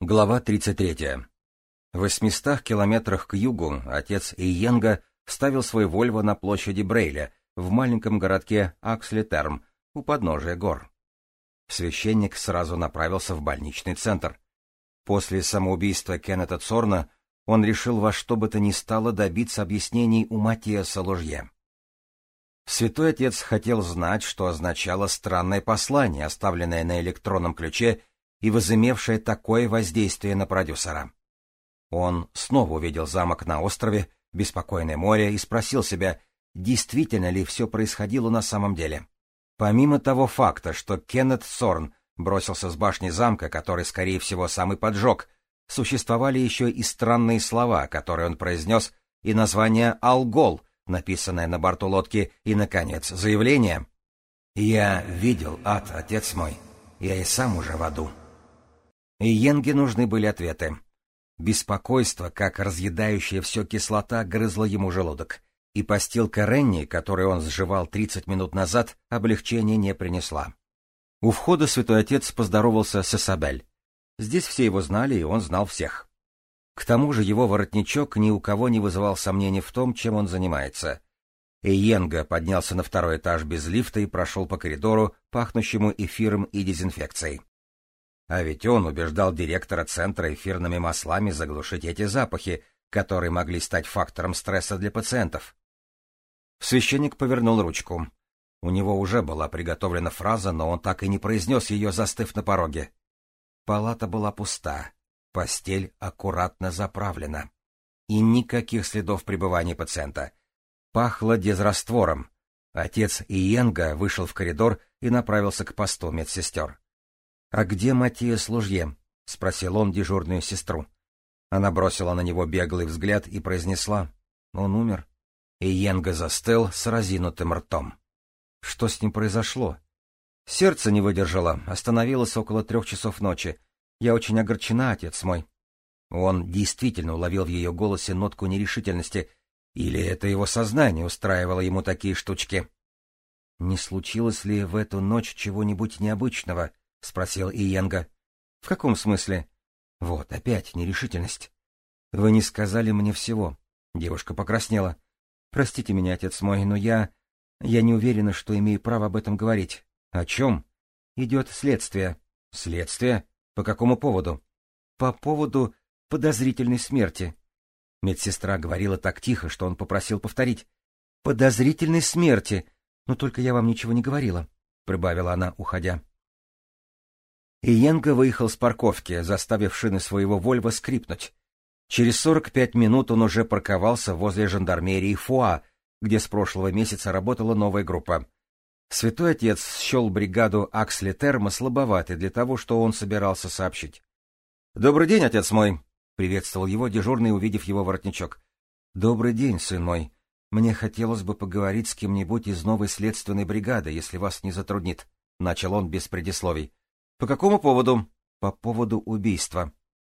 Глава 33. В 800 километрах к югу отец Иенга ставил свой Вольво на площади Брейля в маленьком городке Акслетерм у подножия гор. Священник сразу направился в больничный центр. После самоубийства Кеннета Цорна он решил во что бы то ни стало добиться объяснений у Матиаса Ложье. Святой Отец хотел знать, что означало странное послание, оставленное на электронном ключе и возымевшее такое воздействие на продюсера. Он снова увидел замок на острове, беспокойное море и спросил себя, действительно ли все происходило на самом деле. Помимо того факта, что Кеннет Сорн бросился с башни замка, который, скорее всего, самый поджег, существовали еще и странные слова, которые он произнес, и название «Алгол», написанное на борту лодки, и, наконец, заявление «Я видел ад, отец мой, я и сам уже в аду». И Йенге нужны были ответы. Беспокойство, как разъедающая все кислота, грызло ему желудок, и постилка Ренни, которую он сживал 30 минут назад, облегчения не принесла. У входа святой отец поздоровался с Эсабель. Здесь все его знали, и он знал всех. К тому же его воротничок ни у кого не вызывал сомнений в том, чем он занимается. Эйенга поднялся на второй этаж без лифта и прошел по коридору, пахнущему эфиром и дезинфекцией. А ведь он убеждал директора центра эфирными маслами заглушить эти запахи, которые могли стать фактором стресса для пациентов. Священник повернул ручку. У него уже была приготовлена фраза, но он так и не произнес ее, застыв на пороге. Палата была пуста, постель аккуратно заправлена. И никаких следов пребывания пациента. Пахло дезраствором. Отец Иенга вышел в коридор и направился к посту медсестер. «А где Матиас Лужье?» — спросил он дежурную сестру. Она бросила на него беглый взгляд и произнесла. «Он умер». И Йенга застыл с разинутым ртом. Что с ним произошло? Сердце не выдержало, остановилось около трех часов ночи. Я очень огорчена, отец мой. Он действительно уловил в ее голосе нотку нерешительности, или это его сознание устраивало ему такие штучки? Не случилось ли в эту ночь чего-нибудь необычного? — спросил Иенга. — В каком смысле? — Вот, опять нерешительность. — Вы не сказали мне всего. Девушка покраснела. — Простите меня, отец мой, но я... Я не уверена, что имею право об этом говорить. — О чем? — Идет следствие. — Следствие? По какому поводу? — По поводу подозрительной смерти. Медсестра говорила так тихо, что он попросил повторить. — Подозрительной смерти. Но только я вам ничего не говорила, — прибавила она, уходя. Иенко выехал с парковки, заставив шины своего Вольва скрипнуть. Через 45 минут он уже парковался возле жандармерии Фуа, где с прошлого месяца работала новая группа. Святой Отец счел бригаду Аксли Терма слабоватой для того, что он собирался сообщить. — Добрый день, отец мой! — приветствовал его дежурный, увидев его воротничок. — Добрый день, сын мой. Мне хотелось бы поговорить с кем-нибудь из новой следственной бригады, если вас не затруднит. — начал он без предисловий. — По какому поводу? — По поводу убийства.